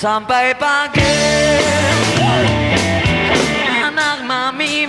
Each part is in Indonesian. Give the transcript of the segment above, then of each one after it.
Sampai pagi Anak mami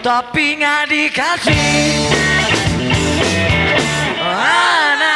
Tapi nggak dikasih. Anak